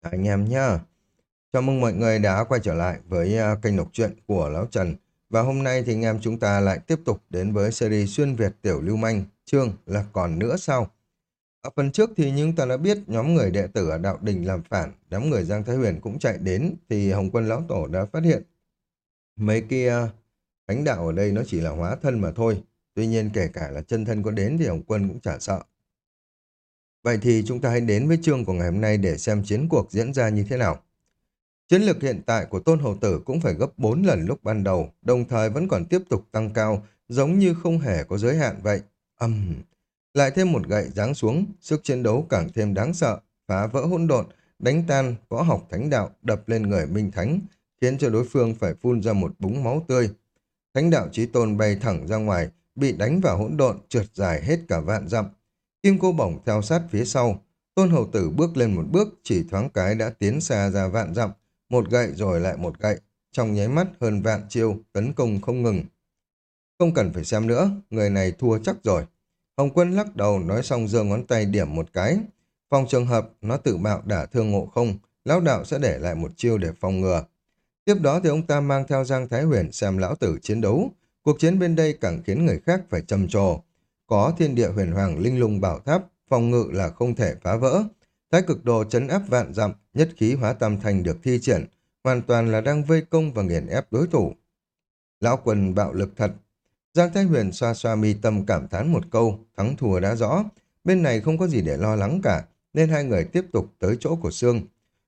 anh em nhá. Chào mừng mọi người đã quay trở lại với à, kênh đọc truyện của Lão Trần. Và hôm nay thì anh em chúng ta lại tiếp tục đến với series xuyên Việt tiểu lưu manh, chương là còn nữa sau Ở phần trước thì chúng ta đã biết nhóm người đệ tử ở đạo đình làm phản, đám người Giang Thái Huyền cũng chạy đến thì Hồng Quân Lão Tổ đã phát hiện mấy kia thánh à, đạo ở đây nó chỉ là hóa thân mà thôi. Tuy nhiên kể cả là chân thân có đến thì Hồng Quân cũng chả sợ. Vậy thì chúng ta hãy đến với chương của ngày hôm nay để xem chiến cuộc diễn ra như thế nào. Chiến lược hiện tại của Tôn Hầu Tử cũng phải gấp 4 lần lúc ban đầu, đồng thời vẫn còn tiếp tục tăng cao, giống như không hề có giới hạn vậy. Âm! Uhm. Lại thêm một gậy giáng xuống, sức chiến đấu càng thêm đáng sợ, phá vỡ hỗn độn, đánh tan võ học thánh đạo, đập lên người Minh Thánh, khiến cho đối phương phải phun ra một búng máu tươi. Thánh đạo chí tôn bay thẳng ra ngoài, bị đánh vào hỗn độn, trượt dài hết cả vạn dặm. Kim cô bổng theo sát phía sau. Tôn hầu tử bước lên một bước, chỉ thoáng cái đã tiến xa ra vạn dặm. Một gậy rồi lại một gậy. Trong nháy mắt hơn vạn chiêu, tấn công không ngừng. Không cần phải xem nữa, người này thua chắc rồi. Hồng quân lắc đầu nói xong giơ ngón tay điểm một cái. Phòng trường hợp nó tự bạo đả thương ngộ không, lão đạo sẽ để lại một chiêu để phòng ngừa. Tiếp đó thì ông ta mang theo Giang Thái Huyền xem lão tử chiến đấu. Cuộc chiến bên đây càng khiến người khác phải trầm trồ. Có thiên địa huyền hoàng linh lung bảo tháp, phòng ngự là không thể phá vỡ. Thái cực đồ chấn áp vạn dặm, nhất khí hóa tam thành được thi triển, hoàn toàn là đang vây công và nghiền ép đối thủ. Lão quần bạo lực thật. Giang Thái Huyền xoa xoa mi tâm cảm thán một câu, thắng thua đã rõ. Bên này không có gì để lo lắng cả, nên hai người tiếp tục tới chỗ của Sương.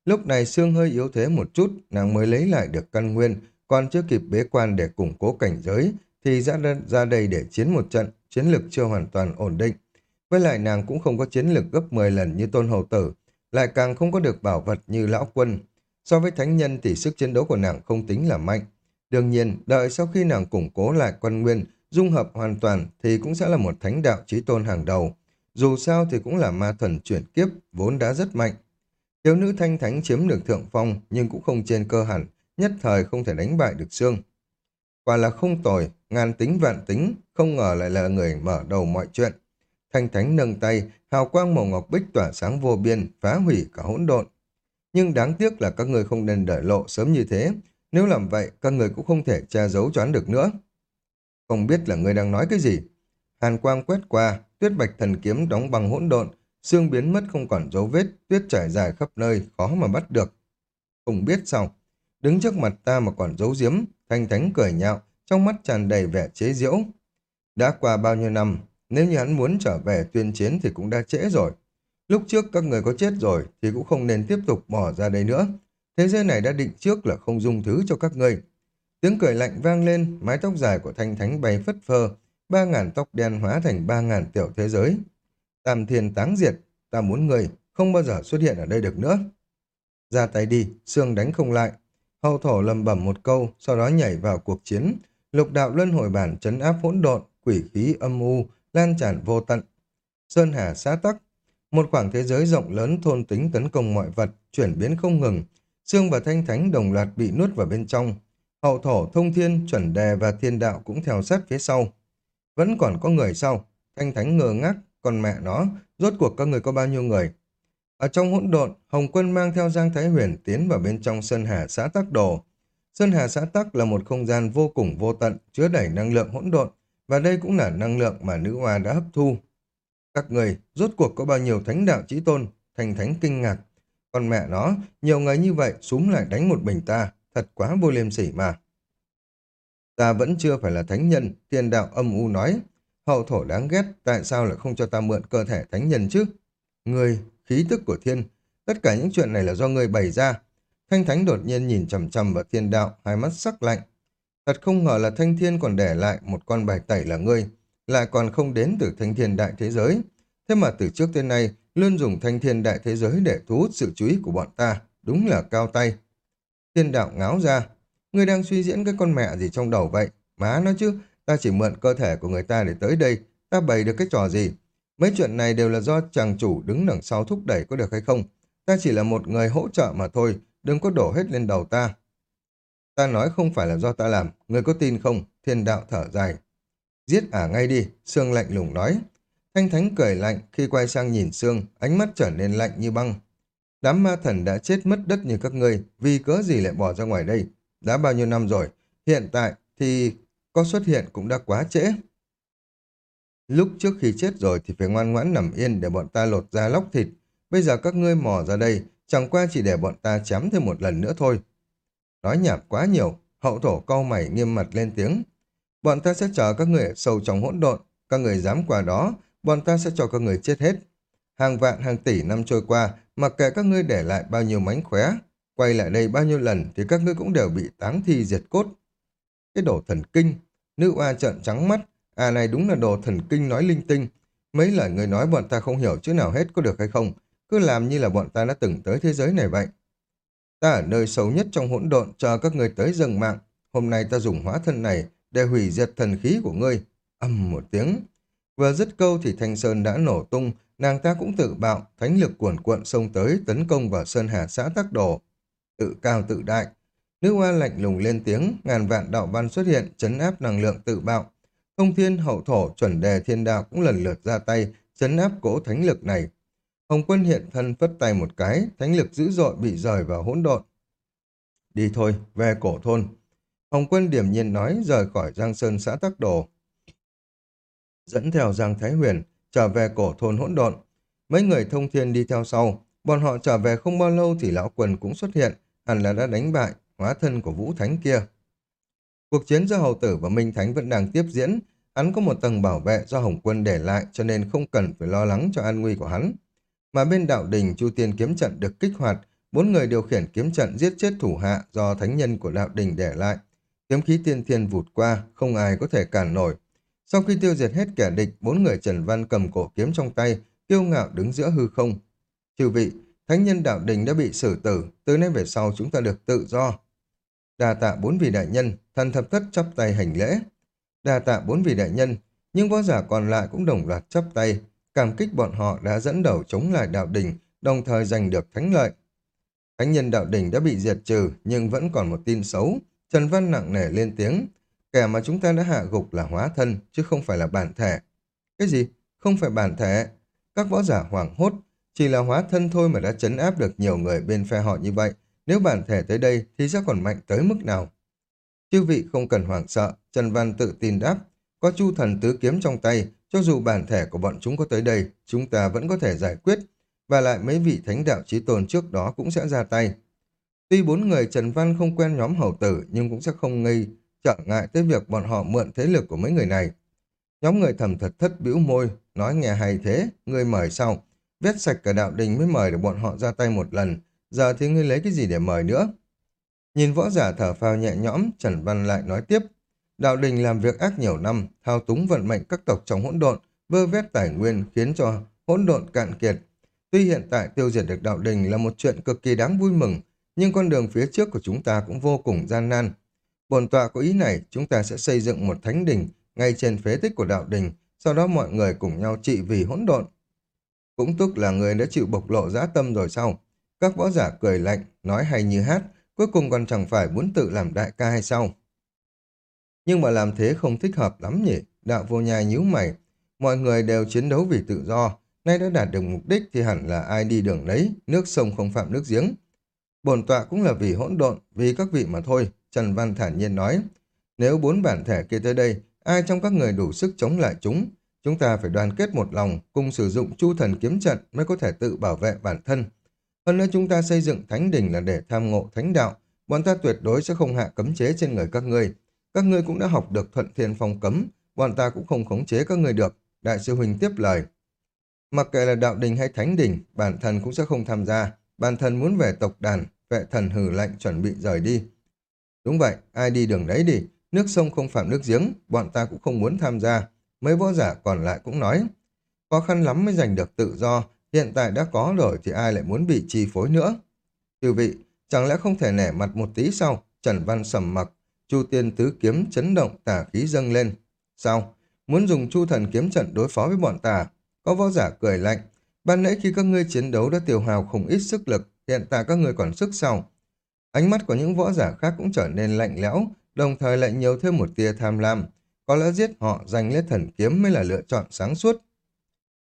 Lúc này Sương hơi yếu thế một chút, nàng mới lấy lại được căn nguyên, còn chưa kịp bế quan để củng cố cảnh giới, thì ra, ra đây để chiến một trận, chiến lực chưa hoàn toàn ổn định. Với lại nàng cũng không có chiến lực gấp 10 lần như tôn hầu tử, lại càng không có được bảo vật như lão quân. So với thánh nhân thì sức chiến đấu của nàng không tính là mạnh. Đương nhiên, đợi sau khi nàng củng cố lại quân nguyên, dung hợp hoàn toàn thì cũng sẽ là một thánh đạo trí tôn hàng đầu. Dù sao thì cũng là ma thần chuyển kiếp, vốn đã rất mạnh. Thiếu nữ thanh thánh chiếm được thượng phong nhưng cũng không trên cơ hẳn, nhất thời không thể đánh bại được xương. Quả là không tồi, ngàn tính vạn tính, không ngờ lại là người mở đầu mọi chuyện. Thanh thánh nâng tay, hào quang màu ngọc bích tỏa sáng vô biên, phá hủy cả hỗn độn. Nhưng đáng tiếc là các người không nên đợi lộ sớm như thế. Nếu làm vậy, các người cũng không thể che giấu choán được nữa. Không biết là người đang nói cái gì. Hàn quang quét qua, tuyết bạch thần kiếm đóng bằng hỗn độn, xương biến mất không còn dấu vết, tuyết trải dài khắp nơi, khó mà bắt được. Không biết sao, đứng trước mặt ta mà còn giấu giếm, thanh thánh cười nhạo, trong mắt tràn đầy vẻ chế giễu. Đã qua bao nhiêu năm, nếu như hắn muốn trở về tuyên chiến thì cũng đã trễ rồi. Lúc trước các người có chết rồi thì cũng không nên tiếp tục bỏ ra đây nữa. Thế giới này đã định trước là không dung thứ cho các người Tiếng cười lạnh vang lên, mái tóc dài của thanh thánh bay phất phơ, ba ngàn tóc đen hóa thành ba ngàn tiểu thế giới. Tam thiên táng diệt, ta muốn người không bao giờ xuất hiện ở đây được nữa. Ra tay đi, xương đánh không lại. Hậu thổ lầm bẩm một câu, sau đó nhảy vào cuộc chiến. Lục đạo luân hồi bản chấn áp hỗn độn, quỷ khí âm u, lan tràn vô tận. Sơn Hà xá tắc, một khoảng thế giới rộng lớn thôn tính tấn công mọi vật, chuyển biến không ngừng. Sương và thanh thánh đồng loạt bị nuốt vào bên trong. Hậu thổ, thông thiên, chuẩn đề và thiên đạo cũng theo sát phía sau. Vẫn còn có người sau. Thanh thánh ngờ ngác, còn mẹ nó, rốt cuộc các người có bao nhiêu người? Ở trong hỗn độn, Hồng Quân mang theo Giang Thái Huyền tiến vào bên trong Sơn Hà xã Tắc Đồ. Sơn Hà xã Tắc là một không gian vô cùng vô tận, chứa đẩy năng lượng hỗn độn, và đây cũng là năng lượng mà nữ hoa đã hấp thu. Các người, rốt cuộc có bao nhiêu thánh đạo trí tôn, thành thánh kinh ngạc. Còn mẹ nó, nhiều người như vậy súng lại đánh một mình ta, thật quá vô liêm sỉ mà. Ta vẫn chưa phải là thánh nhân, thiên đạo âm u nói. Hậu thổ đáng ghét, tại sao lại không cho ta mượn cơ thể thánh nhân chứ? Người, khí tức của thiên, tất cả những chuyện này là do người bày ra. Thanh thánh đột nhiên nhìn chầm chầm vào thiên đạo, hai mắt sắc lạnh. Thật không ngờ là thanh thiên còn để lại một con bài tẩy là ngươi, lại còn không đến từ thanh thiên đại thế giới. Thế mà từ trước tới nay, luôn dùng thanh thiên đại thế giới để thu hút sự chú ý của bọn ta, đúng là cao tay. Thiên đạo ngáo ra, ngươi đang suy diễn cái con mẹ gì trong đầu vậy? Má nó chứ, ta chỉ mượn cơ thể của người ta để tới đây, ta bày được cái trò gì? Mấy chuyện này đều là do chàng chủ đứng đằng sau thúc đẩy có được hay không? Ta chỉ là một người hỗ trợ mà thôi, đừng có đổ hết lên đầu ta. Ta nói không phải là do ta làm, người có tin không? Thiên đạo thở dài. Giết ả ngay đi, Sương lạnh lùng nói. Thanh Thánh cười lạnh khi quay sang nhìn Sương, ánh mắt trở nên lạnh như băng. Đám ma thần đã chết mất đất như các ngươi, vì cớ gì lại bỏ ra ngoài đây? Đã bao nhiêu năm rồi, hiện tại thì có xuất hiện cũng đã quá trễ. Lúc trước khi chết rồi thì phải ngoan ngoãn nằm yên để bọn ta lột da lóc thịt. Bây giờ các ngươi mò ra đây, chẳng qua chỉ để bọn ta chém thêm một lần nữa thôi. Nói nhảm quá nhiều, hậu thổ cau mày nghiêm mặt lên tiếng. Bọn ta sẽ chờ các người sâu trong hỗn độn, các người dám qua đó, bọn ta sẽ cho các người chết hết. Hàng vạn hàng tỷ năm trôi qua, mặc kệ các ngươi để lại bao nhiêu mánh khóe, quay lại đây bao nhiêu lần thì các ngươi cũng đều bị táng thi diệt cốt. Cái đồ thần kinh, nữ oa trợn trắng mắt, à này đúng là đồ thần kinh nói linh tinh. Mấy lời người nói bọn ta không hiểu chữ nào hết có được hay không, cứ làm như là bọn ta đã từng tới thế giới này vậy. Ta ở nơi sâu nhất trong hỗn độn chờ các người tới dâng mạng. Hôm nay ta dùng hóa thân này để hủy diệt thần khí của ngươi. Âm một tiếng. Vừa dứt câu thì Thanh Sơn đã nổ tung, nàng ta cũng tự bạo, thánh lực cuồn cuộn xông tới tấn công vào Sơn Hà xã Tắc Đồ. Tự cao tự đại. Nữ hoa lạnh lùng lên tiếng, ngàn vạn đạo văn xuất hiện, chấn áp năng lượng tự bạo. Thông thiên hậu thổ chuẩn đề thiên đạo cũng lần lượt ra tay, chấn áp cỗ thánh lực này. Hồng quân hiện thân phất tay một cái, thánh lực dữ dội bị rời vào hỗn độn. Đi thôi, về cổ thôn. Hồng quân điểm nhiên nói rời khỏi Giang Sơn xã Tắc Đồ. Dẫn theo Giang Thái Huyền, trở về cổ thôn hỗn độn. Mấy người thông thiên đi theo sau. Bọn họ trở về không bao lâu thì lão quần cũng xuất hiện, hẳn là đã đánh bại hóa thân của Vũ Thánh kia. Cuộc chiến giữa Hầu Tử và Minh Thánh vẫn đang tiếp diễn. Hắn có một tầng bảo vệ do Hồng Quân để lại cho nên không cần phải lo lắng cho an nguy của hắn. Mà bên đạo đình Chu Tiên kiếm trận được kích hoạt, bốn người điều khiển kiếm trận giết chết thủ hạ do thánh nhân của đạo đình để lại. Kiếm khí tiên thiên vụt qua, không ai có thể cản nổi. Sau khi tiêu diệt hết kẻ địch, bốn người Trần Văn cầm cổ kiếm trong tay, kiêu ngạo đứng giữa hư không. Chư vị, thánh nhân đạo đình đã bị xử tử, từ nay về sau chúng ta được tự do. Đà tạ bốn vị đại nhân, thần thập thất chắp tay hành lễ. Đà tạ bốn vị đại nhân, nhưng võ giả còn lại cũng đồng loạt chắp tay, cảm kích bọn họ đã dẫn đầu chống lại đạo đình, đồng thời giành được thánh lợi. Thánh nhân đạo đình đã bị diệt trừ, nhưng vẫn còn một tin xấu. Trần Văn nặng nề lên tiếng, kẻ mà chúng ta đã hạ gục là hóa thân, chứ không phải là bản thể. Cái gì? Không phải bản thể. Các võ giả hoảng hốt, chỉ là hóa thân thôi mà đã chấn áp được nhiều người bên phe họ như vậy. Nếu bản thể tới đây thì sẽ còn mạnh tới mức nào? Chư vị không cần hoảng sợ, Trần Văn tự tin đáp. Có chu thần tứ kiếm trong tay, cho dù bản thể của bọn chúng có tới đây, chúng ta vẫn có thể giải quyết. Và lại mấy vị thánh đạo trí tôn trước đó cũng sẽ ra tay. Tuy bốn người Trần Văn không quen nhóm hầu tử nhưng cũng sẽ không ngây trở ngại tới việc bọn họ mượn thế lực của mấy người này. Nhóm người thầm thật thất bĩu môi, nói nghe hay thế, người mời sau. Vét sạch cả đạo đình mới mời được bọn họ ra tay một lần, giờ thì ngươi lấy cái gì để mời nữa? Nhìn võ giả thở phào nhẹ nhõm, Trần Văn lại nói tiếp. Đạo đình làm việc ác nhiều năm, thao túng vận mệnh các tộc trong hỗn độn, vơ vét tài nguyên khiến cho hỗn độn cạn kiệt. Tuy hiện tại tiêu diệt được đạo đình là một chuyện cực kỳ đáng vui mừng, nhưng con đường phía trước của chúng ta cũng vô cùng gian nan. Bồn tọa có ý này, chúng ta sẽ xây dựng một thánh đình ngay trên phế tích của đạo đình, sau đó mọi người cùng nhau trị vì hỗn độn. Cũng tức là người đã chịu bộc lộ dã tâm rồi sau. Các võ giả cười lạnh, nói hay như hát, cuối cùng còn chẳng phải muốn tự làm đại ca hay sao. Nhưng mà làm thế không thích hợp lắm nhỉ, đạo vô nhai nhíu mày. Mọi người đều chiến đấu vì tự do, nay đã đạt được mục đích thì hẳn là ai đi đường lấy, nước sông không phạm nước giếng. Bồn tọa cũng là vì hỗn độn, vì các vị mà thôi, Trần Văn thản nhiên nói. Nếu bốn bản thể kia tới đây, ai trong các người đủ sức chống lại chúng, chúng ta phải đoàn kết một lòng, cùng sử dụng chu thần kiếm trận mới có thể tự bảo vệ bản thân. Hơn nữa chúng ta xây dựng thánh đỉnh là để tham ngộ thánh đạo, bọn ta tuyệt đối sẽ không hạ cấm chế trên người các ngươi. Các ngươi cũng đã học được thuận thiên phong cấm, bọn ta cũng không khống chế các ngươi được. Đại sư Huynh tiếp lời. Mặc kệ là đạo đình hay thánh đình bản thân cũng sẽ không tham gia. Bản thân muốn về tộc đàn, vệ thần hử lạnh chuẩn bị rời đi. Đúng vậy, ai đi đường đấy đi, nước sông không phạm nước giếng, bọn ta cũng không muốn tham gia. Mấy võ giả còn lại cũng nói, khó khăn lắm mới giành được tự do, hiện tại đã có rồi thì ai lại muốn bị chi phối nữa. Chư vị, chẳng lẽ không thể nẻ mặt một tí sau, Trần Văn sầm mặc, Chu Tiên Tứ Kiếm chấn động tả khí dâng lên. Sao? Muốn dùng Chu Thần Kiếm trận đối phó với bọn ta? Có võ giả cười lạnh. Ban nãy khi các ngươi chiến đấu đã tiêu hào không ít sức lực, hiện tại các ngươi còn sức sau. Ánh mắt của những võ giả khác cũng trở nên lạnh lẽo, đồng thời lại nhiều thêm một tia tham lam. Có lẽ giết họ giành lấy thần kiếm mới là lựa chọn sáng suốt.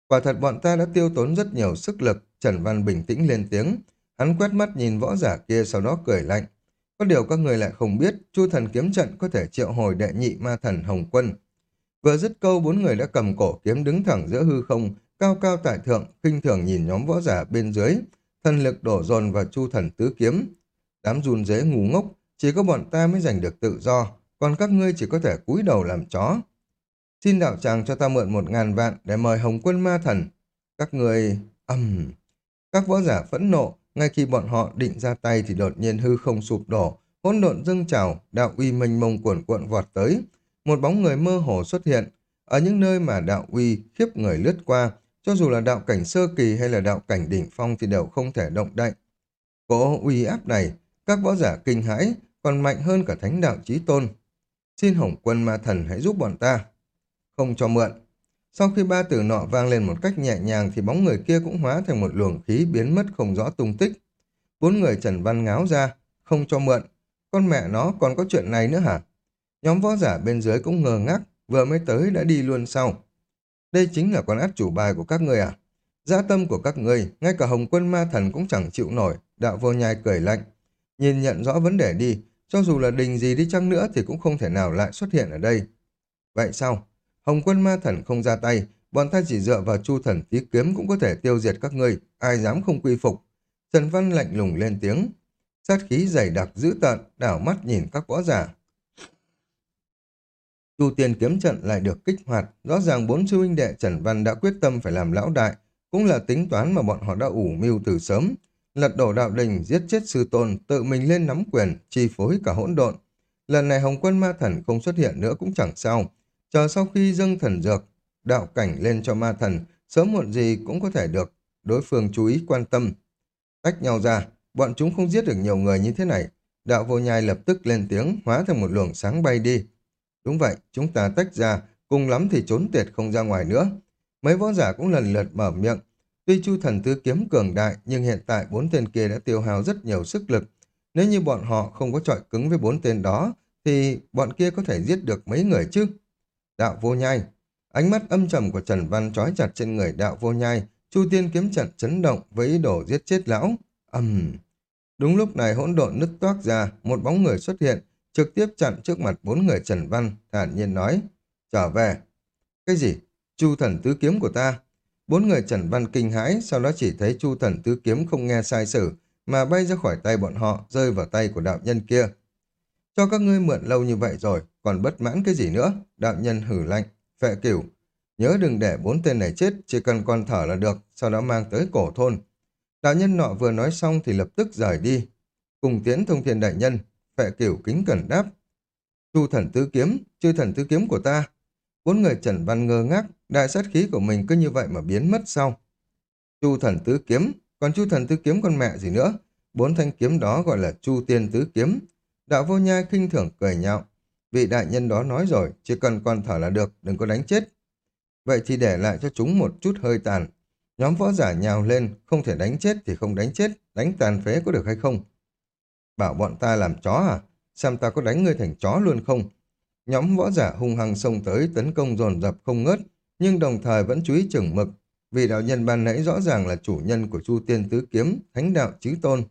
Quả thật bọn ta đã tiêu tốn rất nhiều sức lực, Trần Văn bình tĩnh lên tiếng. Hắn quét mắt nhìn võ giả kia sau đó cười lạnh. Có điều các người lại không biết, chu thần kiếm trận có thể triệu hồi đệ nhị ma thần Hồng Quân. Vừa dứt câu, bốn người đã cầm cổ kiếm đứng thẳng giữa hư không, cao cao tại thượng, khinh thường nhìn nhóm võ giả bên dưới, thần lực đổ dồn vào chu thần tứ kiếm. Đám run dế ngu ngốc, chỉ có bọn ta mới giành được tự do, còn các ngươi chỉ có thể cúi đầu làm chó. Xin đạo tràng cho ta mượn một ngàn vạn để mời Hồng Quân Ma Thần. Các người... âm... Các võ giả phẫn nộ, ngay khi bọn họ định ra tay thì đột nhiên hư không sụp đổ, hỗn độn dâng trào, đạo uy mênh mông cuộn cuộn vọt tới. Một bóng người mơ hồ xuất hiện. Ở những nơi mà đạo uy khiếp người lướt qua, cho dù là đạo cảnh sơ kỳ hay là đạo cảnh đỉnh phong thì đều không thể động đậy. Cỗ uy áp này, các võ giả kinh hãi, còn mạnh hơn cả thánh đạo chí tôn. Xin Hồng Quân Ma Thần hãy giúp bọn ta. Không cho mượn. Sau khi ba từ nọ vang lên một cách nhẹ nhàng thì bóng người kia cũng hóa thành một luồng khí biến mất không rõ tung tích. Bốn người Trần Văn ngáo ra, không cho mượn. Con mẹ nó còn có chuyện này nữa hả? Nhóm võ giả bên dưới cũng ngờ ngác, vừa mới tới đã đi luôn sau. Đây chính là con át chủ bài của các người à? Gia tâm của các người, ngay cả Hồng Quân Ma Thần cũng chẳng chịu nổi, đạo vô nhai cười lạnh. Nhìn nhận rõ vấn đề đi, cho dù là đình gì đi chăng nữa thì cũng không thể nào lại xuất hiện ở đây. Vậy sao? Hồng quân ma thần không ra tay, bọn ta chỉ dựa vào chu thần tí kiếm cũng có thể tiêu diệt các ngươi, ai dám không quy phục. Trần Văn lạnh lùng lên tiếng. Sát khí dày đặc dữ tợn, đảo mắt nhìn các võ giả. Chu tiên kiếm trận lại được kích hoạt, rõ ràng bốn sư huynh đệ Trần Văn đã quyết tâm phải làm lão đại, cũng là tính toán mà bọn họ đã ủ mưu từ sớm. Lật đổ đạo đình, giết chết sư tôn, tự mình lên nắm quyền, chi phối cả hỗn độn. Lần này Hồng quân ma thần không xuất hiện nữa cũng chẳng sao, Chờ sau khi dâng thần dược, đạo cảnh lên cho ma thần, sớm muộn gì cũng có thể được đối phương chú ý quan tâm. Tách nhau ra, bọn chúng không giết được nhiều người như thế này. Đạo vô nhai lập tức lên tiếng, hóa thành một luồng sáng bay đi. Đúng vậy, chúng ta tách ra, cùng lắm thì trốn tiệt không ra ngoài nữa. Mấy võ giả cũng lần lượt mở miệng. Tuy chu thần tứ kiếm cường đại, nhưng hiện tại bốn tên kia đã tiêu hao rất nhiều sức lực. Nếu như bọn họ không có trọi cứng với bốn tên đó, thì bọn kia có thể giết được mấy người chứ. Đạo vô nhai. Ánh mắt âm trầm của Trần Văn trói chặt trên người đạo vô nhai, Chu Tiên kiếm trận chấn động với ý đồ giết chết lão. ầm. Đúng lúc này hỗn độn nứt toác ra, một bóng người xuất hiện, trực tiếp chặn trước mặt bốn người Trần Văn, thản nhiên nói, trở về. Cái gì? Chu thần tứ kiếm của ta. Bốn người Trần Văn kinh hãi, sau đó chỉ thấy Chu thần tứ kiếm không nghe sai sử, mà bay ra khỏi tay bọn họ, rơi vào tay của đạo nhân kia. Cho các ngươi mượn lâu như vậy rồi, còn bất mãn cái gì nữa? Đạo nhân hử lạnh, phệ cửu. Nhớ đừng để bốn tên này chết, chỉ cần con thở là được, sau đó mang tới cổ thôn. Đạo nhân nọ vừa nói xong thì lập tức rời đi. Cùng tiến thông thiên đại nhân, phệ cửu kính cẩn đáp. Chu thần tứ kiếm, chư thần tứ kiếm của ta. Bốn người trần văn ngơ ngác, đại sát khí của mình cứ như vậy mà biến mất sau. Chu thần tứ kiếm, còn chu thần tứ kiếm con mẹ gì nữa? Bốn thanh kiếm đó gọi là chu tiên tứ kiếm. Đạo vô nhai khinh thưởng cười nhạo. Vị đại nhân đó nói rồi, chỉ cần còn thở là được, đừng có đánh chết. Vậy thì để lại cho chúng một chút hơi tàn. Nhóm võ giả nhào lên, không thể đánh chết thì không đánh chết, đánh tàn phế có được hay không? Bảo bọn ta làm chó à? Xem ta có đánh ngươi thành chó luôn không? Nhóm võ giả hung hăng xông tới tấn công dồn dập không ngớt, nhưng đồng thời vẫn chú ý chừng mực. Vì đạo nhân ban nãy rõ ràng là chủ nhân của Chu Tiên Tứ Kiếm, Thánh Đạo Chí Tôn.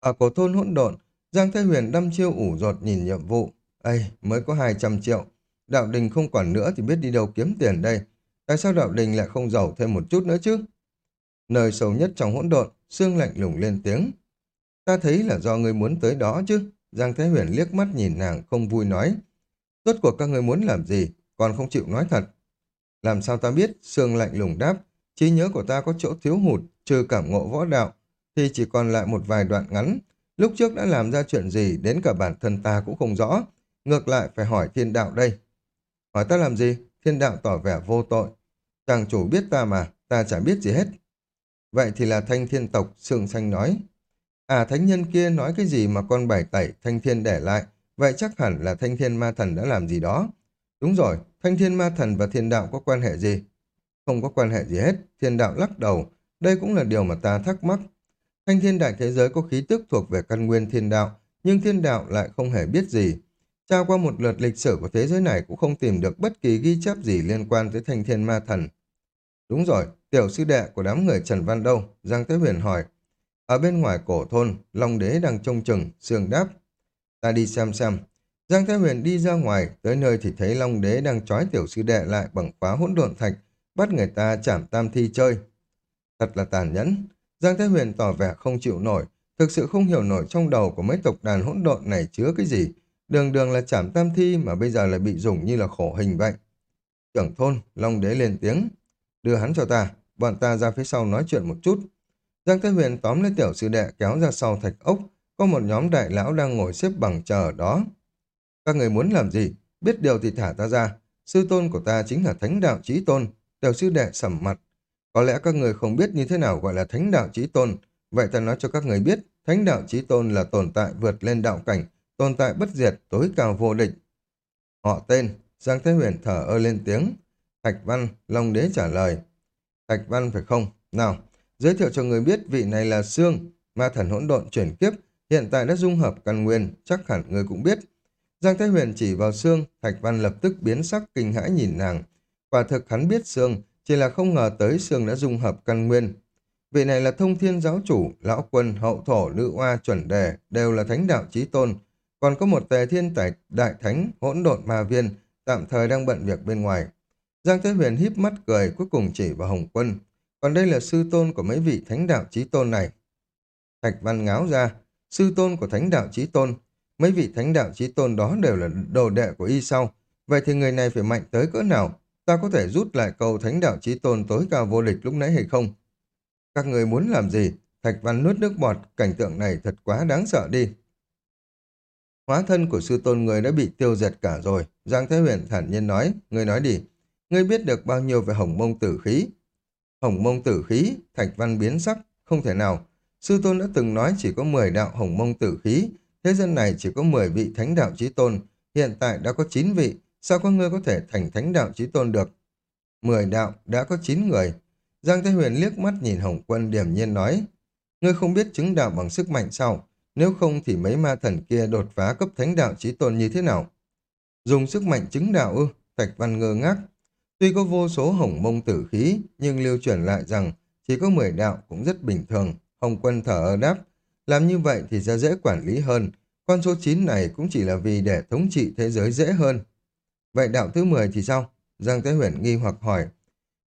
Ở cổ thôn hỗn độn, Giang Thái Huyền đâm chiêu ủ rột nhìn nhiệm vụ. Ây, mới có 200 triệu. Đạo đình không quản nữa thì biết đi đâu kiếm tiền đây. Tại sao đạo đình lại không giàu thêm một chút nữa chứ? Nơi sâu nhất trong hỗn độn, xương lạnh lùng lên tiếng. Ta thấy là do người muốn tới đó chứ. Giang Thái Huyền liếc mắt nhìn nàng không vui nói. Rốt cuộc các người muốn làm gì, còn không chịu nói thật. Làm sao ta biết, xương lạnh lùng đáp. Trí nhớ của ta có chỗ thiếu hụt, trừ cảm ngộ võ đạo, thì chỉ còn lại một vài đoạn ngắn Lúc trước đã làm ra chuyện gì đến cả bản thân ta cũng không rõ. Ngược lại phải hỏi thiên đạo đây. Hỏi ta làm gì? Thiên đạo tỏ vẻ vô tội. Chàng chủ biết ta mà, ta chả biết gì hết. Vậy thì là thanh thiên tộc, Sương Xanh nói. À thánh nhân kia nói cái gì mà con bảy tẩy thanh thiên để lại. Vậy chắc hẳn là thanh thiên ma thần đã làm gì đó. Đúng rồi, thanh thiên ma thần và thiên đạo có quan hệ gì? Không có quan hệ gì hết, thiên đạo lắc đầu. Đây cũng là điều mà ta thắc mắc. Thanh thiên đại thế giới có khí tức thuộc về căn nguyên thiên đạo, nhưng thiên đạo lại không hề biết gì. Trao qua một lượt lịch sử của thế giới này cũng không tìm được bất kỳ ghi chép gì liên quan tới thanh thiên ma thần. Đúng rồi, tiểu sư đệ của đám người Trần Văn đâu? Giang Thế Huyền hỏi. Ở bên ngoài cổ thôn, Long Đế đang trông chừng, sương đáp. Ta đi xem xem. Giang Thái Huyền đi ra ngoài, tới nơi thì thấy Long Đế đang trói tiểu sư đệ lại bằng khóa hỗn độn thạch, bắt người ta chảm tam thi chơi. Thật là tàn nhẫn. Giang Thái Huyền tỏ vẻ không chịu nổi, thực sự không hiểu nổi trong đầu của mấy tộc đàn hỗn độn này chứa cái gì. Đường đường là chảm tam thi mà bây giờ lại bị dùng như là khổ hình vậy. Trưởng thôn, Long Đế lên tiếng. Đưa hắn cho ta, bọn ta ra phía sau nói chuyện một chút. Giang Thái Huyền tóm lấy tiểu sư đệ kéo ra sau thạch ốc, có một nhóm đại lão đang ngồi xếp bằng chờ ở đó. Các người muốn làm gì? Biết điều thì thả ta ra. Sư tôn của ta chính là thánh đạo trí tôn. Tiểu sư đệ sầm mặt. Có lẽ các người không biết như thế nào gọi là thánh đạo trí tôn. Vậy ta nói cho các người biết, thánh đạo trí tôn là tồn tại vượt lên đạo cảnh, tồn tại bất diệt, tối cao vô địch. Họ tên, Giang Thế Huyền thở ơ lên tiếng. Thạch Văn, Long Đế trả lời. Thạch Văn phải không? Nào, giới thiệu cho người biết vị này là Sương, ma thần hỗn độn chuyển kiếp, hiện tại đã dung hợp căn nguyên, chắc hẳn người cũng biết. Giang Thái Huyền chỉ vào Sương, Thạch Văn lập tức biến sắc kinh hãi nhìn nàng. Quả thực hắn biết Sương, chỉ là không ngờ tới Sương đã dung hợp căn nguyên. Vị này là thông thiên giáo chủ, lão quân, hậu thổ, nữ oa, chuẩn đề, đều là thánh đạo chí tôn. Còn có một tề thiên tài đại thánh, hỗn độn ma viên, tạm thời đang bận việc bên ngoài. Giang Thế Huyền híp mắt cười cuối cùng chỉ vào Hồng Quân. Còn đây là sư tôn của mấy vị thánh đạo chí tôn này. Thạch Văn ngáo ra, sư tôn của thánh đạo chí tôn. Mấy vị thánh đạo chí tôn đó đều là đồ đệ của y sau. Vậy thì người này phải mạnh tới cỡ nào? Ta có thể rút lại câu thánh đạo chí tôn tối cao vô địch lúc nãy hay không? Các người muốn làm gì? Thạch Văn nuốt nước bọt, cảnh tượng này thật quá đáng sợ đi. Hóa thân của sư tôn người đã bị tiêu diệt cả rồi. Giang Thái Huyền thản nhiên nói, người nói đi. Ngươi biết được bao nhiêu về hồng mông tử khí? Hồng mông tử khí, Thạch Văn biến sắc, không thể nào. Sư tôn đã từng nói chỉ có 10 đạo hồng mông tử khí, thế gian này chỉ có 10 vị thánh đạo chí tôn, hiện tại đã có 9 vị, sao có ngươi có thể thành thánh đạo trí tôn được? 10 đạo, đã có chín người. Giang Thế Huyền liếc mắt nhìn Hồng Quân điểm nhiên nói, ngươi không biết chứng đạo bằng sức mạnh sao? Nếu không thì mấy ma thần kia đột phá cấp thánh đạo trí tôn như thế nào? Dùng sức mạnh chứng đạo ư? Thạch Văn ngơ ngác. Tuy có vô số hồng mông tử khí, nhưng lưu truyền lại rằng chỉ có 10 đạo cũng rất bình thường. Hồng Quân thở ơ đáp. Làm như vậy thì ra dễ quản lý hơn. Con số 9 này cũng chỉ là vì để thống trị thế giới dễ hơn. Vậy đạo thứ 10 thì sao? Giang Thế Huyền nghi hoặc hỏi.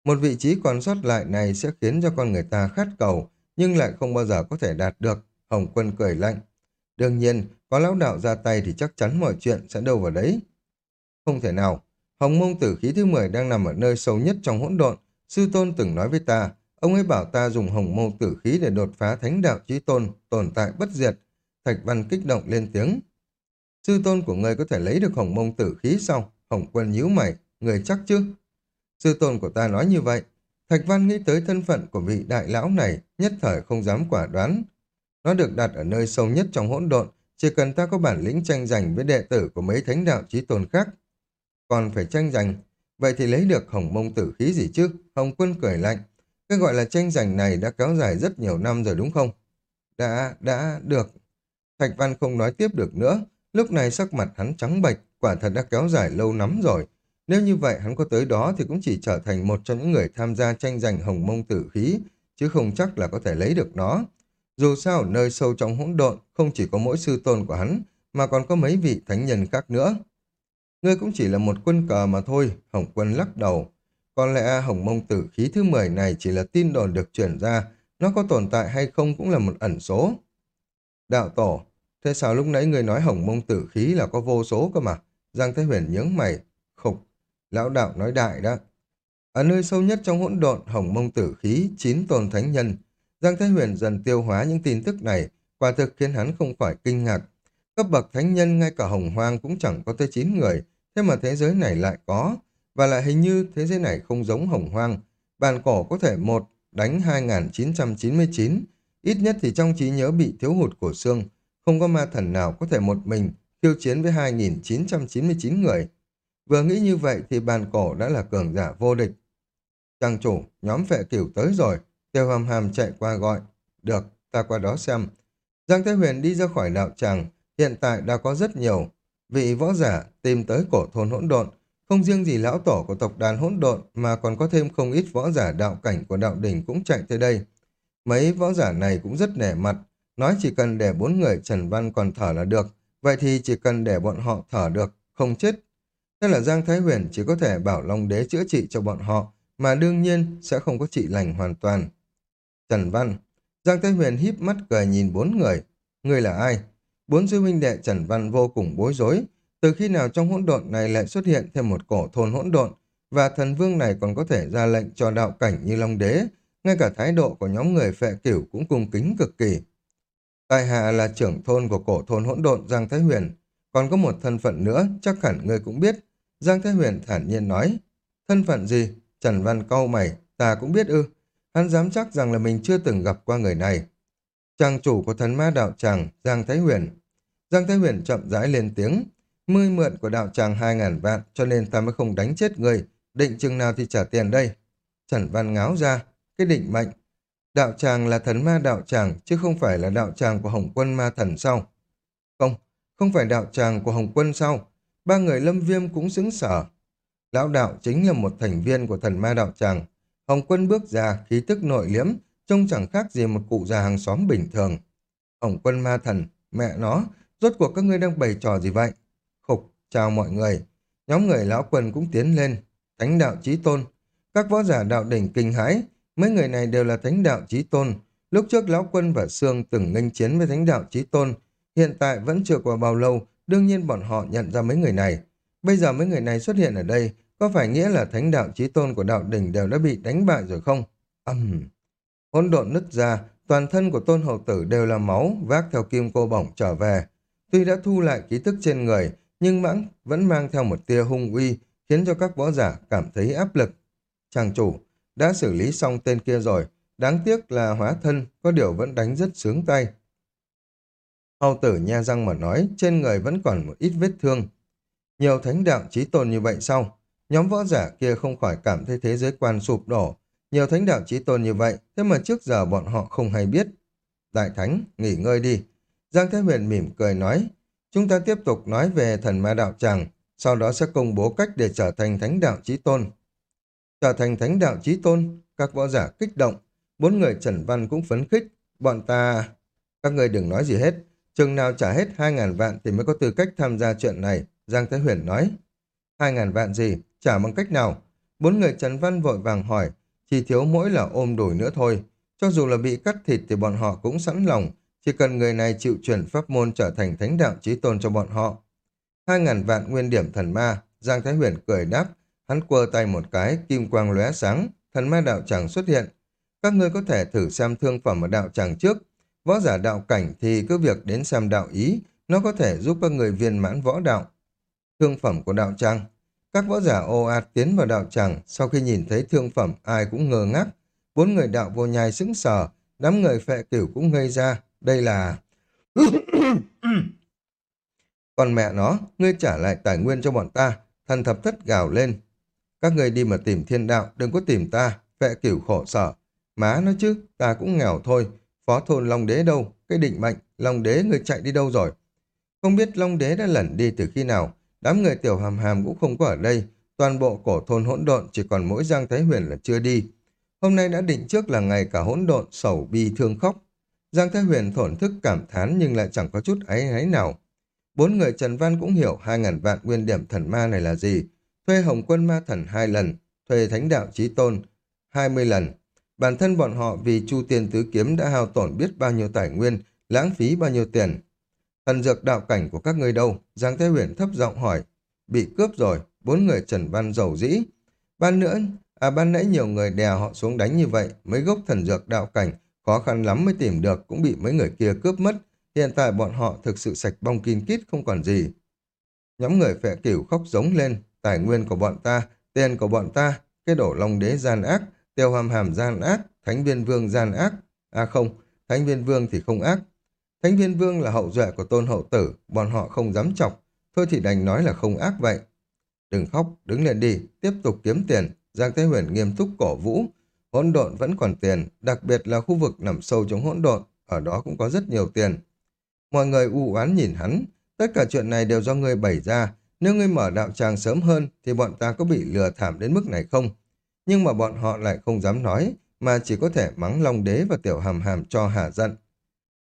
Một vị trí còn sót lại này sẽ khiến cho con người ta khát cầu, nhưng lại không bao giờ có thể đạt được. Hồng Quân cười lạnh. Đương nhiên, có lão đạo ra tay thì chắc chắn mọi chuyện sẽ đâu vào đấy. Không thể nào. Hồng mông tử khí thứ 10 đang nằm ở nơi sâu nhất trong hỗn độn. Sư tôn từng nói với ta, ông ấy bảo ta dùng hồng mông tử khí để đột phá thánh đạo chí tôn, tồn tại bất diệt. Thạch Văn kích động lên tiếng. Sư tôn của người có thể lấy được hồng mông tử khí sao? Hồng quân nhíu mày, người chắc chứ? Sư tôn của ta nói như vậy. Thạch Văn nghĩ tới thân phận của vị đại lão này, nhất thời không dám quả đoán. Nó được đặt ở nơi sâu nhất trong hỗn độn, chỉ cần ta có bản lĩnh tranh giành với đệ tử của mấy thánh đạo trí tôn khác. Còn phải tranh giành, vậy thì lấy được hồng mông tử khí gì chứ? Hồng quân cười lạnh. Cái gọi là tranh giành này đã kéo dài rất nhiều năm rồi đúng không? Đã, đã, được. Thạch Văn không nói tiếp được nữa. Lúc này sắc mặt hắn trắng bệch, quả thật đã kéo dài lâu lắm rồi. Nếu như vậy hắn có tới đó thì cũng chỉ trở thành một trong những người tham gia tranh giành hồng mông tử khí, chứ không chắc là có thể lấy được nó. Dù sao ở nơi sâu trong hỗn độn không chỉ có mỗi sư tôn của hắn, mà còn có mấy vị thánh nhân khác nữa. Ngươi cũng chỉ là một quân cờ mà thôi, Hồng Quân lắc đầu. Có lẽ Hồng Mông tử khí thứ 10 này chỉ là tin đồn được chuyển ra, nó có tồn tại hay không cũng là một ẩn số. Đạo tổ, thế sao lúc nãy ngươi nói Hồng Mông tử khí là có vô số cơ mà? Giang Thái Huyền nhướng mày, khục, lão đạo nói đại đó. Ở nơi sâu nhất trong hỗn độn, Hồng Mông tử khí, chín tôn thánh nhân, Giang Thái Huyền dần tiêu hóa những tin tức này, quả thực khiến hắn không khỏi kinh ngạc. Cấp bậc thánh nhân ngay cả hồng hoang cũng chẳng có tới 9 người, thế mà thế giới này lại có. Và lại hình như thế giới này không giống hồng hoang. Bàn cổ có thể một đánh 2999, ít nhất thì trong trí nhớ bị thiếu hụt của xương. Không có ma thần nào có thể một mình khiêu chiến với 2.999 người. Vừa nghĩ như vậy thì bàn cổ đã là cường giả vô địch. Trang chủ, nhóm phệ cửu tới rồi, Tiêu hàm hàm chạy qua gọi. Được, ta qua đó xem. Giang Thế Huyền đi ra khỏi đạo tràng. Hiện tại đã có rất nhiều vị võ giả tìm tới cổ thôn hỗn độn. Không riêng gì lão tổ của tộc đàn hỗn độn mà còn có thêm không ít võ giả đạo cảnh của đạo đỉnh cũng chạy tới đây. Mấy võ giả này cũng rất nể mặt, nói chỉ cần để bốn người Trần Văn còn thở là được, vậy thì chỉ cần để bọn họ thở được, không chết. Thế là Giang Thái Huyền chỉ có thể bảo Long Đế chữa trị cho bọn họ, mà đương nhiên sẽ không có trị lành hoàn toàn. Trần Văn, Giang Thái Huyền híp mắt cười nhìn bốn người. Người là ai? Bốn sư huynh đệ Trần Văn vô cùng bối rối. Từ khi nào trong hỗn độn này lại xuất hiện thêm một cổ thôn hỗn độn, và thần vương này còn có thể ra lệnh cho đạo cảnh như Long Đế, ngay cả thái độ của nhóm người phệ cửu cũng cung kính cực kỳ. Tài hạ là trưởng thôn của cổ thôn hỗn độn Giang Thái Huyền, còn có một thân phận nữa, chắc hẳn người cũng biết. Giang Thái Huyền thản nhiên nói, thân phận gì? Trần Văn câu mày, ta cũng biết ư. Hắn dám chắc rằng là mình chưa từng gặp qua người này. Trang chủ của thần ma đạo tràng, Giang Thái Huyền. Giang Thái Huyền chậm rãi lên tiếng, mươi mượn của đạo tràng hai ngàn vạn, cho nên ta mới không đánh chết người, định chừng nào thì trả tiền đây. Trần Văn ngáo ra, cái định mệnh. Đạo tràng là thần ma đạo tràng, chứ không phải là đạo tràng của Hồng Quân ma thần sau. Không, không phải đạo tràng của Hồng Quân sau. Ba người lâm viêm cũng xứng sở. Lão đạo chính là một thành viên của thần ma đạo tràng. Hồng Quân bước ra, khí tức nội liễm, trông chẳng khác gì một cụ già hàng xóm bình thường. Hồng Quân ma thần, mẹ nó, rốt cuộc các ngươi đang bày trò gì vậy? Khục, chào mọi người. Nhóm người lão quân cũng tiến lên. Thánh đạo chí tôn. Các võ giả đạo đỉnh kinh hãi, Mấy người này đều là thánh đạo chí tôn. Lúc trước Lão Quân và Sương từng nghênh chiến với thánh đạo chí tôn. Hiện tại vẫn chưa qua bao lâu, đương nhiên bọn họ nhận ra mấy người này. Bây giờ mấy người này xuất hiện ở đây, có phải nghĩa là thánh đạo chí tôn của đạo đỉnh đều đã bị đánh bại rồi không? Âm! Uhm. Hỗn độn nứt ra, toàn thân của tôn hậu tử đều là máu, vác theo kim cô bổng trở về. Tuy đã thu lại ký tức trên người, nhưng mãng vẫn mang theo một tia hung uy, khiến cho các võ giả cảm thấy áp lực. Chàng chủ, đã xử lý xong tên kia rồi, đáng tiếc là hóa thân, có điều vẫn đánh rất sướng tay. Hầu tử nha răng mà nói, trên người vẫn còn một ít vết thương. Nhiều thánh đạo trí tôn như vậy sau, nhóm võ giả kia không khỏi cảm thấy thế giới quan sụp đổ. Nhiều thánh đạo trí tôn như vậy, thế mà trước giờ bọn họ không hay biết. Đại thánh, nghỉ ngơi đi. Giang Thái Huyền mỉm cười nói, chúng ta tiếp tục nói về thần ma đạo tràng, sau đó sẽ công bố cách để trở thành thánh đạo trí tôn trở thành thánh đạo chí tôn, các võ giả kích động, bốn người Trần Văn cũng phấn khích, bọn ta... Các người đừng nói gì hết, chừng nào trả hết hai ngàn vạn thì mới có tư cách tham gia chuyện này, Giang Thế Huyền nói. Hai ngàn vạn gì? Trả bằng cách nào? Bốn người Trần Văn vội vàng hỏi, chỉ thiếu mỗi là ôm đùi nữa thôi. Cho dù là bị cắt thịt thì bọn họ cũng sẵn lòng, chỉ cần người này chịu chuyển pháp môn trở thành thánh đạo chí tôn cho bọn họ. Hai ngàn vạn nguyên điểm thần ma, Giang Thái Huyền cười đáp, Hắn quơ tay một cái, kim quang lóe sáng, thần ma đạo tràng xuất hiện. Các ngươi có thể thử xem thương phẩm ở đạo tràng trước. Võ giả đạo cảnh thì cứ việc đến xem đạo ý, nó có thể giúp các người viên mãn võ đạo. Thương phẩm của đạo tràng Các võ giả ô ạt tiến vào đạo tràng, sau khi nhìn thấy thương phẩm ai cũng ngơ ngác. Bốn người đạo vô nhai sững sờ, đám người phệ cửu cũng ngây ra. Đây là... Còn mẹ nó, ngươi trả lại tài nguyên cho bọn ta. Thần thập thất gào lên, các người đi mà tìm thiên đạo, đừng có tìm ta, vệ cửu khổ sở. Má nó chứ, ta cũng nghèo thôi. Phó thôn Long Đế đâu? Cái định mệnh, Long Đế người chạy đi đâu rồi? Không biết Long Đế đã lẩn đi từ khi nào, đám người tiểu hàm hàm cũng không có ở đây. Toàn bộ cổ thôn hỗn độn chỉ còn mỗi Giang Thái Huyền là chưa đi. Hôm nay đã định trước là ngày cả hỗn độn, sầu bi thương khóc. Giang Thái Huyền thổn thức cảm thán nhưng lại chẳng có chút ấy ấy nào. Bốn người Trần Văn cũng hiểu hai ngàn vạn nguyên điểm thần ma này là gì, thuê Hồng Quân Ma Thần hai lần, thuê Thánh Đạo Chí Tôn 20 lần. Bản thân bọn họ vì Chu Tiên Tứ Kiếm đã hao tổn biết bao nhiêu tài nguyên, lãng phí bao nhiêu tiền. Thần dược đạo cảnh của các ngươi đâu? Giang Thế Huyền thấp giọng hỏi. Bị cướp rồi, bốn người Trần Văn dầu dĩ. Ban nữa, à ban nãy nhiều người đè họ xuống đánh như vậy, mấy gốc thần dược đạo cảnh khó khăn lắm mới tìm được cũng bị mấy người kia cướp mất. Hiện tại bọn họ thực sự sạch bong kín kít không còn gì. Nhóm người phệ cửu khóc giống lên, tài nguyên của bọn ta, tiền của bọn ta, cái đổ long đế gian ác, tiêu hàm hàm gian ác, thánh viên vương gian ác. À không, thánh viên vương thì không ác. Thánh viên vương là hậu duệ của tôn hậu tử, bọn họ không dám chọc, thôi thì đành nói là không ác vậy. Đừng khóc, đứng lên đi, tiếp tục kiếm tiền, Giang Thế Huyền nghiêm túc cổ vũ. Hỗn độn vẫn còn tiền, đặc biệt là khu vực nằm sâu trong hỗn độn, ở đó cũng có rất nhiều tiền. Mọi người u oán nhìn hắn, tất cả chuyện này đều do người bày ra, nếu ngươi mở đạo tràng sớm hơn thì bọn ta có bị lừa thảm đến mức này không? Nhưng mà bọn họ lại không dám nói, mà chỉ có thể mắng Long Đế và Tiểu Hàm Hàm cho hà giận.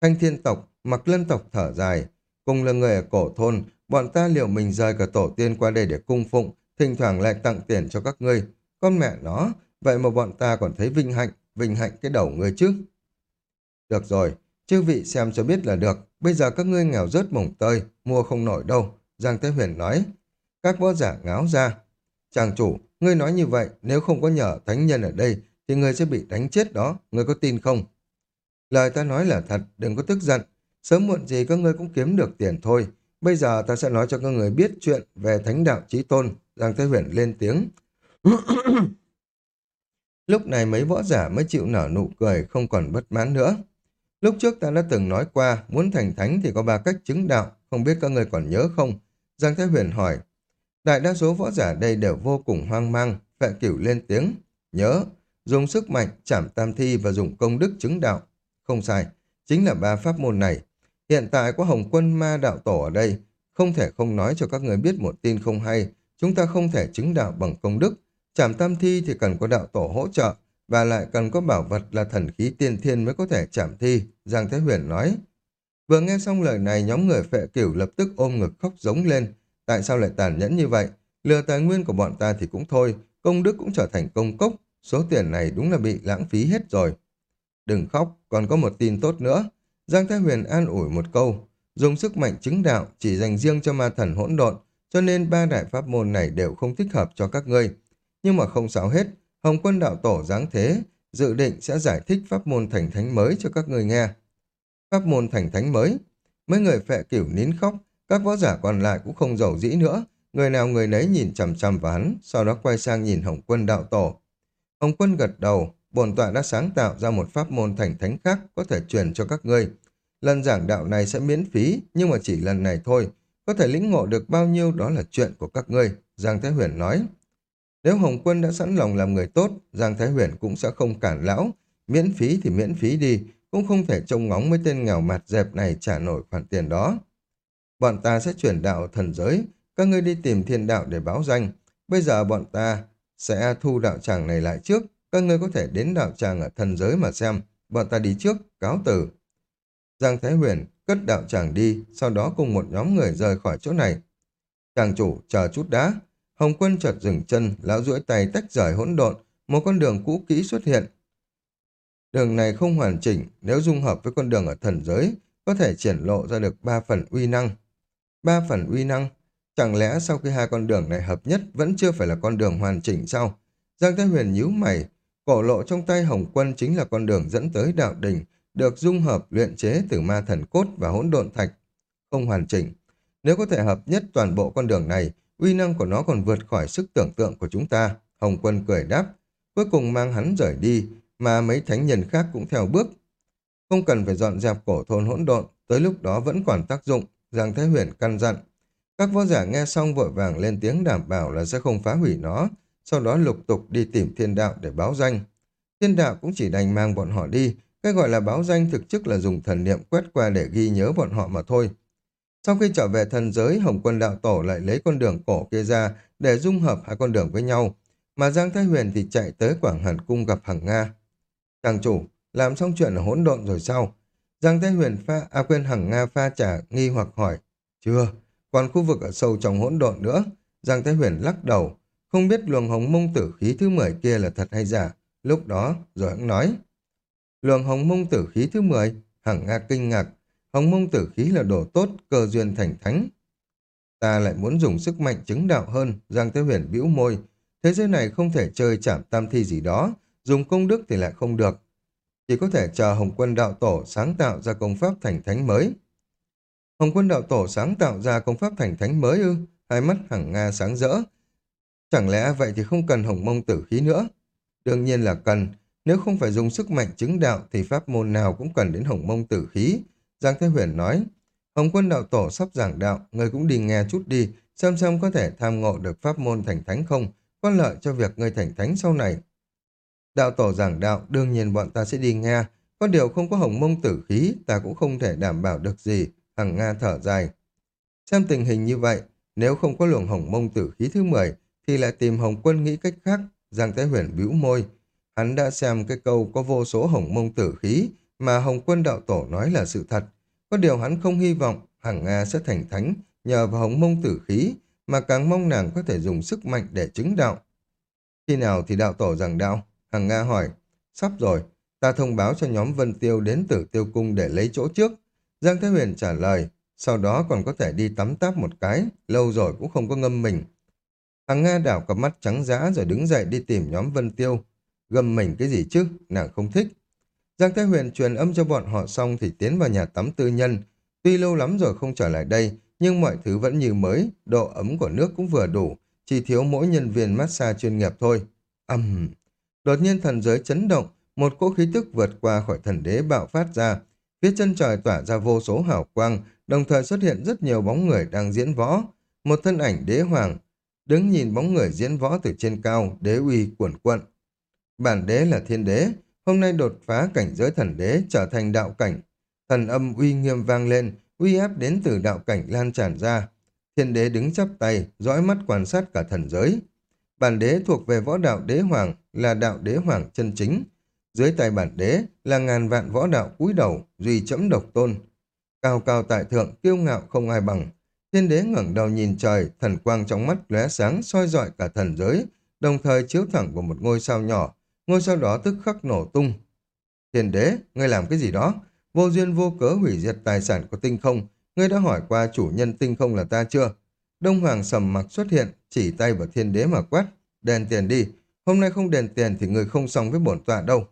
Thanh thiên tộc, mặc lân tộc thở dài, cùng là người ở cổ thôn, bọn ta liệu mình rời cả tổ tiên qua đây để cung phụng, thỉnh thoảng lại tặng tiền cho các ngươi. Con mẹ nó, vậy mà bọn ta còn thấy vinh hạnh, vinh hạnh cái đầu người chứ. Được rồi, chư vị xem cho biết là được, bây giờ các ngươi nghèo rớt mồng tơi, mua không nổi đâu, Giang Thế Huyền nói. Các võ giả ngáo ra. Chàng chủ, ngươi nói như vậy, nếu không có nhờ thánh nhân ở đây, thì ngươi sẽ bị đánh chết đó, ngươi có tin không? Lời ta nói là thật, đừng có tức giận. Sớm muộn gì các ngươi cũng kiếm được tiền thôi. Bây giờ ta sẽ nói cho các người biết chuyện về thánh đạo trí tôn. Giang Thế Huyền lên tiếng. Lúc này mấy võ giả mới chịu nở nụ cười, không còn bất mãn nữa. Lúc trước ta đã từng nói qua, muốn thành thánh thì có ba cách chứng đạo, không biết các người còn nhớ không? Giang Thái Huyền hỏi. Đại đa số võ giả đây đều vô cùng hoang mang, phệ cửu lên tiếng. Nhớ, dùng sức mạnh, chảm tam thi và dùng công đức chứng đạo. Không sai, chính là ba pháp môn này. Hiện tại có Hồng Quân Ma Đạo Tổ ở đây, không thể không nói cho các người biết một tin không hay. Chúng ta không thể chứng đạo bằng công đức. Chảm tam thi thì cần có đạo tổ hỗ trợ, và lại cần có bảo vật là thần khí tiên thiên mới có thể chảm thi, Giang Thế Huyền nói. Vừa nghe xong lời này, nhóm người phệ cửu lập tức ôm ngực khóc giống lên. Tại sao lại tàn nhẫn như vậy? Lừa tài nguyên của bọn ta thì cũng thôi, công đức cũng trở thành công cốc. Số tiền này đúng là bị lãng phí hết rồi. Đừng khóc, còn có một tin tốt nữa. Giang Thái Huyền an ủi một câu. Dùng sức mạnh chứng đạo chỉ dành riêng cho ma thần hỗn độn, cho nên ba đại pháp môn này đều không thích hợp cho các ngươi. Nhưng mà không sao hết, Hồng quân đạo tổ giáng thế, dự định sẽ giải thích pháp môn thành thánh mới cho các người nghe. Pháp môn thành thánh mới, mấy người phệ cửu nín khóc, các võ giả còn lại cũng không giàu dĩ nữa, người nào người nấy nhìn chằm chằm vào hắn, sau đó quay sang nhìn Hồng quân đạo tổ. Hồng quân gật đầu, bổn tọa đã sáng tạo ra một pháp môn thành thánh khác có thể truyền cho các ngươi. Lần giảng đạo này sẽ miễn phí, nhưng mà chỉ lần này thôi, có thể lĩnh ngộ được bao nhiêu đó là chuyện của các ngươi, Giang Thái Huyền nói. Nếu Hồng Quân đã sẵn lòng làm người tốt, Giang Thái Huyền cũng sẽ không cản lão. Miễn phí thì miễn phí đi, cũng không thể trông ngóng mấy tên nghèo mặt dẹp này trả nổi khoản tiền đó. Bọn ta sẽ chuyển đạo thần giới, các ngươi đi tìm thiên đạo để báo danh. Bây giờ bọn ta sẽ thu đạo tràng này lại trước, các ngươi có thể đến đạo tràng ở thần giới mà xem. Bọn ta đi trước, cáo từ. Giang Thái Huyền cất đạo tràng đi, sau đó cùng một nhóm người rời khỏi chỗ này. Tràng chủ, chờ chút đã. Hồng quân chợt dừng chân, lão duỗi tay tách rời hỗn độn, một con đường cũ kỹ xuất hiện. Đường này không hoàn chỉnh, nếu dung hợp với con đường ở thần giới, có thể triển lộ ra được ba phần uy năng. Ba phần uy năng? Chẳng lẽ sau khi hai con đường này hợp nhất vẫn chưa phải là con đường hoàn chỉnh sao? Giang Thái Huyền nhíu mày, cổ lộ trong tay Hồng Quân chính là con đường dẫn tới đạo đình, được dung hợp luyện chế từ ma thần cốt và hỗn độn thạch. Không hoàn chỉnh. Nếu có thể hợp nhất toàn bộ con đường này, uy năng của nó còn vượt khỏi sức tưởng tượng của chúng ta. Hồng Quân cười đáp, cuối cùng mang hắn rời đi, mà mấy thánh nhân khác cũng theo bước. Không cần phải dọn dẹp cổ thôn hỗn độn, tới lúc đó vẫn còn tác dụng, Giang Thái Huyền căn dặn. Các võ giả nghe xong vội vàng lên tiếng đảm bảo là sẽ không phá hủy nó, sau đó lục tục đi tìm thiên đạo để báo danh. Thiên đạo cũng chỉ đành mang bọn họ đi, cái gọi là báo danh thực chức là dùng thần niệm quét qua để ghi nhớ bọn họ mà thôi. Sau khi trở về thần giới, Hồng quân đạo tổ lại lấy con đường cổ kia ra để dung hợp hai con đường với nhau. Mà Giang Thái Huyền thì chạy tới Quảng Hàn Cung gặp Hằng Nga. Chàng chủ, làm xong chuyện hỗn độn rồi sao? Giang Thái Huyền pha, à quên Hằng Nga pha trả nghi hoặc hỏi. Chưa, còn khu vực ở sâu trong hỗn độn nữa. Giang Thái Huyền lắc đầu, không biết luồng hồng mông tử khí thứ 10 kia là thật hay giả. Lúc đó, rồi hắn nói. Luồng hồng mông tử khí thứ 10, Hằng Nga kinh ngạc, hồng mông tử khí là đồ tốt, cơ duyên thành thánh. Ta lại muốn dùng sức mạnh chứng đạo hơn, Giang Thế Huyền bĩu môi. Thế giới này không thể chơi chạm tam thi gì đó, dùng công đức thì lại không được. Chỉ có thể chờ Hồng Quân Đạo Tổ sáng tạo ra công pháp thành thánh mới. Hồng Quân Đạo Tổ sáng tạo ra công pháp thành thánh mới ư? Hai mắt hằng Nga sáng rỡ. Chẳng lẽ vậy thì không cần hồng mông tử khí nữa? Đương nhiên là cần. Nếu không phải dùng sức mạnh chứng đạo thì pháp môn nào cũng cần đến hồng mông tử khí. Giang Thế Huyền nói, Hồng quân đạo tổ sắp giảng đạo, người cũng đi nghe chút đi, xem xem có thể tham ngộ được pháp môn thành thánh không, có lợi cho việc người thành thánh sau này. Đạo tổ giảng đạo, đương nhiên bọn ta sẽ đi nghe, có điều không có hồng mông tử khí, ta cũng không thể đảm bảo được gì, Hằng Nga thở dài. Xem tình hình như vậy, nếu không có luồng hồng mông tử khí thứ 10, thì lại tìm hồng quân nghĩ cách khác, Giang thái Huyền bĩu môi. hắn đã xem cái câu có vô số hồng mông tử khí mà Hồng quân đạo tổ nói là sự thật. Có điều hắn không hy vọng Hằng Nga sẽ thành thánh nhờ vào hồng mông tử khí, mà càng mong nàng có thể dùng sức mạnh để chứng đạo. Khi nào thì đạo tổ rằng đạo? Hằng Nga hỏi. Sắp rồi, ta thông báo cho nhóm Vân Tiêu đến tử tiêu cung để lấy chỗ trước. Giang Thế Huyền trả lời, sau đó còn có thể đi tắm táp một cái, lâu rồi cũng không có ngâm mình. Hằng Nga đảo cặp mắt trắng dã rồi đứng dậy đi tìm nhóm Vân Tiêu. Gầm mình cái gì chứ, nàng không thích. Giang Thế Huyền truyền âm cho bọn họ xong thì tiến vào nhà tắm tư nhân. Tuy lâu lắm rồi không trở lại đây, nhưng mọi thứ vẫn như mới, độ ấm của nước cũng vừa đủ, chỉ thiếu mỗi nhân viên massage chuyên nghiệp thôi. Âm! Uhm. Đột nhiên thần giới chấn động, một cỗ khí tức vượt qua khỏi thần đế bạo phát ra. Phía chân trời tỏa ra vô số hào quang, đồng thời xuất hiện rất nhiều bóng người đang diễn võ. Một thân ảnh đế hoàng, đứng nhìn bóng người diễn võ từ trên cao, đế uy cuồn cuộn. Bản đế là thiên đế, hôm nay đột phá cảnh giới thần đế trở thành đạo cảnh. Thần âm uy nghiêm vang lên, uy áp đến từ đạo cảnh lan tràn ra. Thiên đế đứng chắp tay, dõi mắt quan sát cả thần giới. Bản đế thuộc về võ đạo đế hoàng, là đạo đế hoàng chân chính. Dưới tay bản đế là ngàn vạn võ đạo cúi đầu, duy chấm độc tôn. Cao cao tại thượng, kiêu ngạo không ai bằng. Thiên đế ngẩng đầu nhìn trời, thần quang trong mắt lóe sáng soi rọi cả thần giới, đồng thời chiếu thẳng vào một ngôi sao nhỏ, ngôi sao đó tức khắc nổ tung. Thiên đế, ngươi làm cái gì đó? Vô duyên vô cớ hủy diệt tài sản của tinh không, ngươi đã hỏi qua chủ nhân tinh không là ta chưa? Đông Hoàng sầm mặc xuất hiện, chỉ tay vào thiên đế mà quát. Đền tiền đi, hôm nay không đền tiền thì người không xong với bổn tọa đâu.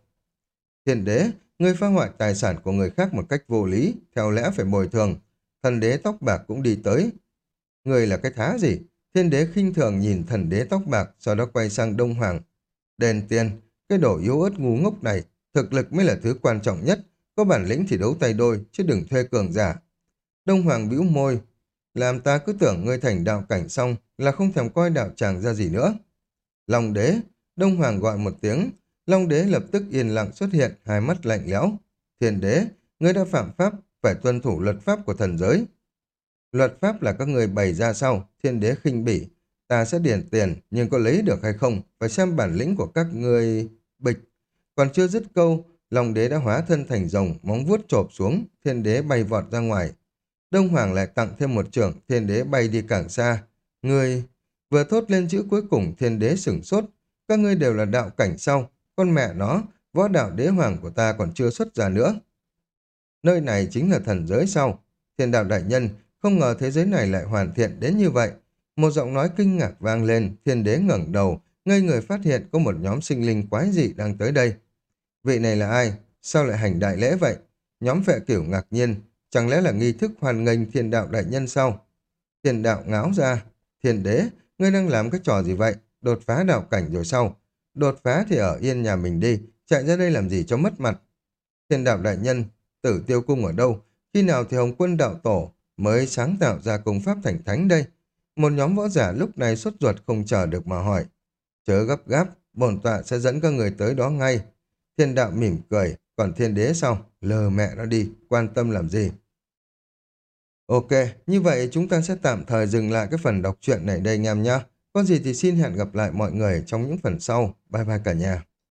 Thiên đế, người phá hoại tài sản của người khác một cách vô lý, theo lẽ phải bồi thường. Thần đế tóc bạc cũng đi tới. Người là cái thá gì? Thiên đế khinh thường nhìn thần đế tóc bạc, sau đó quay sang Đông Hoàng. Đền tiền, cái đồ yếu ớt ngu ngốc này, thực lực mới là thứ quan trọng nhất. Có bản lĩnh thì đấu tay đôi, chứ đừng thuê cường giả. Đông Hoàng bĩu môi, làm ta cứ tưởng ngươi thành đạo cảnh xong là không thèm coi đạo tràng ra gì nữa. Long đế, Đông Hoàng gọi một tiếng, Long đế lập tức yên lặng xuất hiện, hai mắt lạnh lẽo. Thiên đế, ngươi đã phạm pháp, phải tuân thủ luật pháp của thần giới. Luật pháp là các người bày ra sau, thiên đế khinh bỉ. Ta sẽ điền tiền, nhưng có lấy được hay không, phải xem bản lĩnh của các người... Bịch. Còn chưa dứt câu, Long đế đã hóa thân thành rồng, móng vuốt chộp xuống, thiên đế bay vọt ra ngoài. Đông Hoàng lại tặng thêm một trưởng, thiên đế bay đi càng xa. Người... Vừa thốt lên chữ cuối cùng, thiên đế sửng sốt. Các ngươi đều là đạo cảnh sau, con mẹ nó, võ đạo đế hoàng của ta còn chưa xuất ra nữa. Nơi này chính là thần giới sau. Thiên đạo đại nhân, không ngờ thế giới này lại hoàn thiện đến như vậy. Một giọng nói kinh ngạc vang lên, thiên đế ngẩng đầu, ngây người phát hiện có một nhóm sinh linh quái dị đang tới đây. Vị này là ai? Sao lại hành đại lễ vậy? Nhóm vệ kiểu ngạc nhiên, chẳng lẽ là nghi thức hoàn nghênh thiên đạo đại nhân sao? Thiên đạo ngáo ra, thiên đế, ngươi đang làm cái trò gì vậy? Đột phá đạo cảnh rồi sao? Đột phá thì ở yên nhà mình đi, chạy ra đây làm gì cho mất mặt. Thiên đạo đại nhân, tử tiêu cung ở đâu? Khi nào thì Hồng quân đạo tổ mới sáng tạo ra công pháp thành thánh đây? Một nhóm võ giả lúc này xuất ruột không chờ được mà hỏi. Chớ gấp gáp, bổn tọa sẽ dẫn các người tới đó ngay. Thiên đạo mỉm cười, còn thiên đế sao? Lờ mẹ nó đi, quan tâm làm gì? Ok, như vậy chúng ta sẽ tạm thời dừng lại cái phần đọc truyện này đây anh em nhé. Có gì thì xin hẹn gặp lại mọi người trong những phần sau. Bye bye cả nhà.